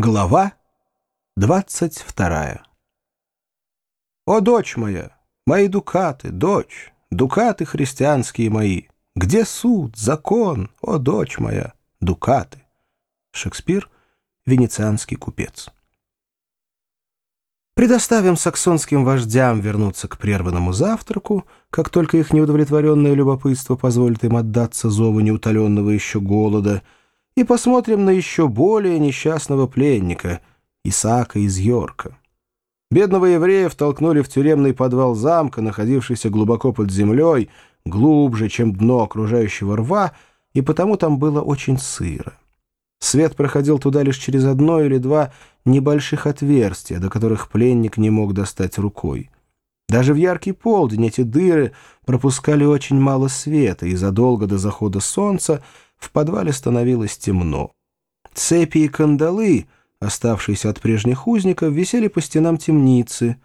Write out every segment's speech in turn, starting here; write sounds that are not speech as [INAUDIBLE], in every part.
Глава двадцать вторая «О, дочь моя, мои дукаты, дочь, дукаты христианские мои, где суд, закон, о, дочь моя, дукаты?» Шекспир, венецианский купец. Предоставим саксонским вождям вернуться к прерванному завтраку, как только их неудовлетворенное любопытство позволит им отдаться зову неутоленного еще голода — и посмотрим на еще более несчастного пленника, Исаака из Йорка. Бедного еврея втолкнули в тюремный подвал замка, находившийся глубоко под землей, глубже, чем дно окружающего рва, и потому там было очень сыро. Свет проходил туда лишь через одно или два небольших отверстия, до которых пленник не мог достать рукой. Даже в яркий полдень эти дыры пропускали очень мало света, и задолго до захода солнца в подвале становилось темно. Цепи и кандалы, оставшиеся от прежних узников, висели по стенам темницы.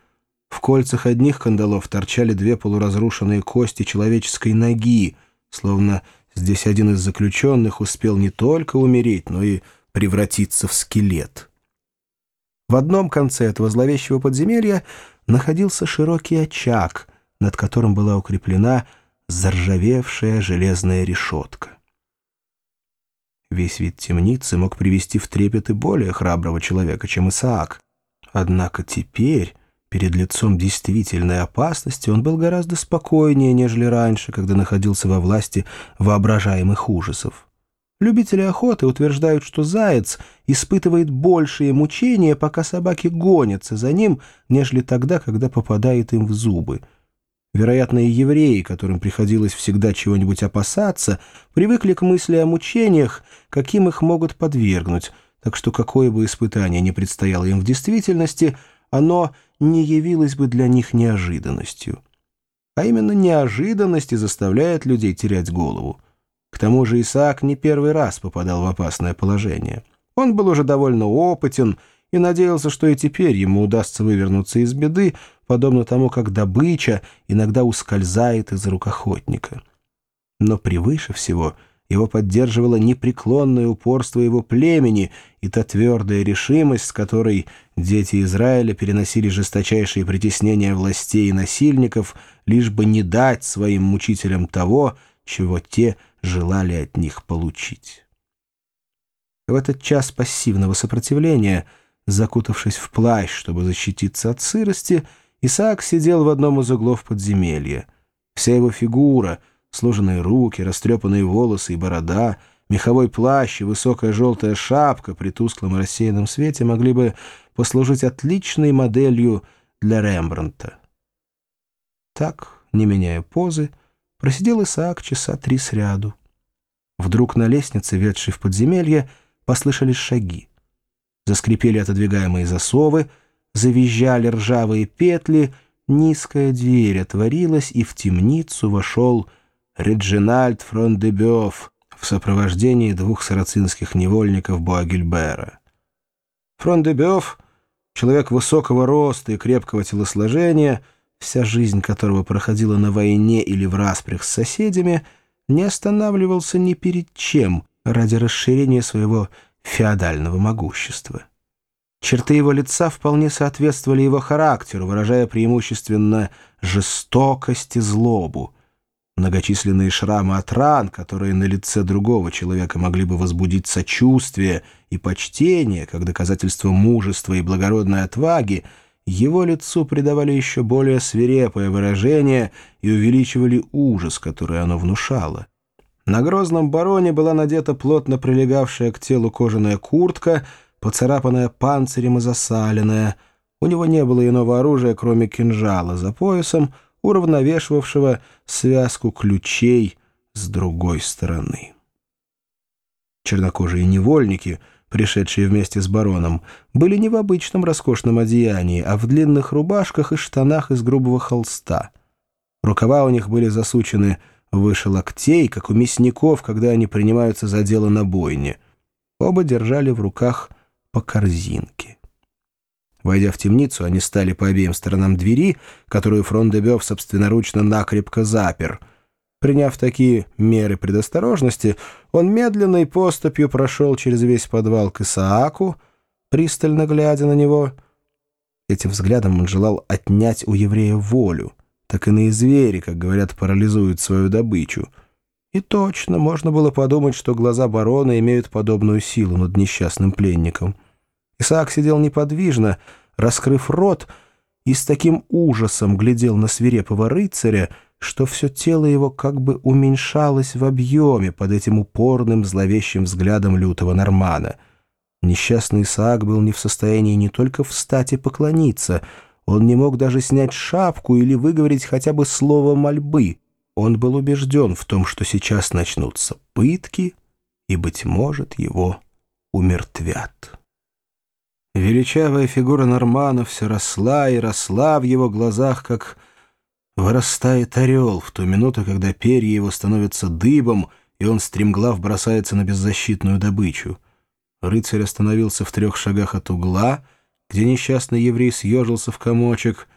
В кольцах одних кандалов торчали две полуразрушенные кости человеческой ноги, словно здесь один из заключенных успел не только умереть, но и превратиться в скелет. В одном конце этого зловещего подземелья находился широкий очаг, над которым была укреплена заржавевшая железная решетка. Весь вид темницы мог привести в трепет и более храброго человека, чем Исаак. Однако теперь, перед лицом действительной опасности, он был гораздо спокойнее, нежели раньше, когда находился во власти воображаемых ужасов. Любители охоты утверждают, что заяц испытывает большие мучения, пока собаки гонятся за ним, нежели тогда, когда попадает им в зубы — Вероятно, и евреи, которым приходилось всегда чего-нибудь опасаться, привыкли к мысли о мучениях, каким их могут подвергнуть, так что какое бы испытание ни предстояло им в действительности, оно не явилось бы для них неожиданностью. А именно неожиданность и заставляет людей терять голову. К тому же Исаак не первый раз попадал в опасное положение. Он был уже довольно опытен и надеялся, что и теперь ему удастся вывернуться из беды, подобно тому, как добыча иногда ускользает из рук охотника. Но превыше всего его поддерживало непреклонное упорство его племени и та твердая решимость, с которой дети Израиля переносили жесточайшие притеснения властей и насильников, лишь бы не дать своим мучителям того, чего те желали от них получить. В этот час пассивного сопротивления – Закутавшись в плащ, чтобы защититься от сырости, Исаак сидел в одном из углов подземелья. Вся его фигура, сложенные руки, растрепанные волосы и борода, меховой плащ и высокая желтая шапка при тусклом рассеянном свете могли бы послужить отличной моделью для Рембрандта. Так, не меняя позы, просидел Исаак часа три сряду. Вдруг на лестнице, ведшей в подземелье, послышались шаги заскрипели отодвигаемые засовы, завизжали ржавые петли, низкая дверь отворилась, и в темницу вошел Реджинальд Фрондебёв в сопровождении двух сарацинских невольников Буагильбера. Фрондебёв, человек высокого роста и крепкого телосложения, вся жизнь которого проходила на войне или в распрях с соседями, не останавливался ни перед чем ради расширения своего феодального могущества. Черты его лица вполне соответствовали его характеру, выражая преимущественно жестокость и злобу. Многочисленные шрамы от ран, которые на лице другого человека могли бы возбудить сочувствие и почтение, как доказательство мужества и благородной отваги, его лицу придавали еще более свирепое выражение и увеличивали ужас, который оно внушало. На грозном бароне была надета плотно прилегавшая к телу кожаная куртка, поцарапанная панцирем и засаленная. У него не было иного оружия, кроме кинжала за поясом, уравновешивавшего связку ключей с другой стороны. Чернокожие невольники, пришедшие вместе с бароном, были не в обычном роскошном одеянии, а в длинных рубашках и штанах из грубого холста. Рукава у них были засучены выше локтей, как у мясников, когда они принимаются за дело на бойне. Оба держали в руках по корзинке. Войдя в темницу, они стали по обеим сторонам двери, которую Фрондебёв собственноручно накрепко запер. Приняв такие меры предосторожности, он медленной поступью прошел через весь подвал к Исааку, пристально глядя на него. Этим взглядом он желал отнять у еврея волю. Так иные звери, как говорят, парализуют свою добычу. И точно, можно было подумать, что глаза барона имеют подобную силу над несчастным пленником. Исаак сидел неподвижно, раскрыв рот, и с таким ужасом глядел на свирепого рыцаря, что все тело его как бы уменьшалось в объеме под этим упорным зловещим взглядом лютого Нормана. Несчастный Исаак был не в состоянии не только встать и поклониться, он не мог даже снять шапку или выговорить хотя бы слово мольбы. Он был убежден в том, что сейчас начнутся пытки, и, быть может, его умертвят. Величавая фигура Нормана все росла и росла в его глазах, как Вырастает орел в ту минуту, когда перья его становятся дыбом, и он стремглав бросается на беззащитную добычу. Рыцарь остановился в трех шагах от угла, где несчастный еврей съежился в комочек,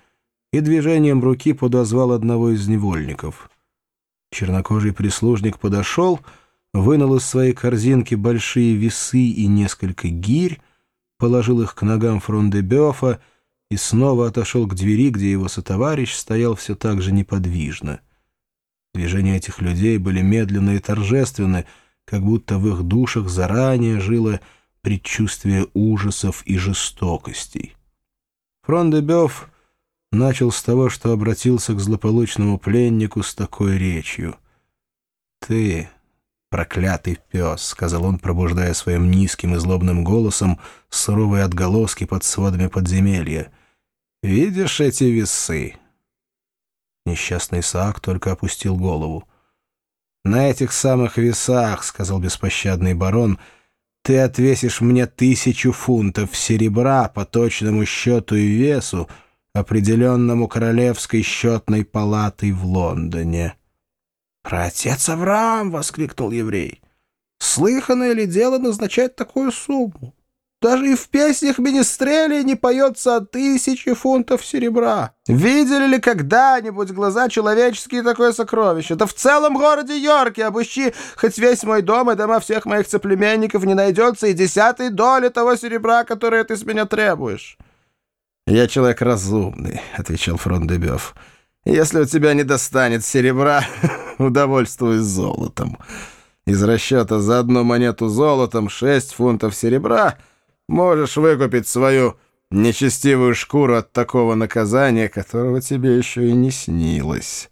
и движением руки подозвал одного из невольников. Чернокожий прислужник подошел, вынул из своей корзинки большие весы и несколько гирь, положил их к ногам Фрондебёфа и снова отошел к двери, где его сотоварищ стоял все так же неподвижно. Движения этих людей были медленны и торжественны, как будто в их душах заранее жило предчувствие ужасов и жестокостей. Фрон де Бёв начал с того, что обратился к злополучному пленнику с такой речью. «Ты, проклятый пес», — сказал он, пробуждая своим низким и злобным голосом суровые отголоски под сводами подземелья, Видишь эти весы?» Несчастный Исаак только опустил голову. «На этих самых весах, — сказал беспощадный барон, — ты отвесишь мне тысячу фунтов серебра по точному счету и весу, определенному Королевской счетной палатой в Лондоне». «Про отец Авраам!» — воскликнул еврей. «Слыханное ли дело назначать такую сумму? Даже и в песнях Министрели не поется о тысяче фунтов серебра. Видели ли когда-нибудь глаза человеческие такое сокровище? Да в целом городе Йорке обыщи хоть весь мой дом и дома всех моих соплеменников не найдется и десятой доли того серебра, которое ты с меня требуешь. «Я человек разумный», — отвечал Фрон де «Если у тебя не достанет серебра, [LAUGHS] удовольствуюсь золотом. Из расчета за одну монету золотом шесть фунтов серебра — Можешь выкупить свою нечестивую шкуру от такого наказания, которого тебе еще и не снилось».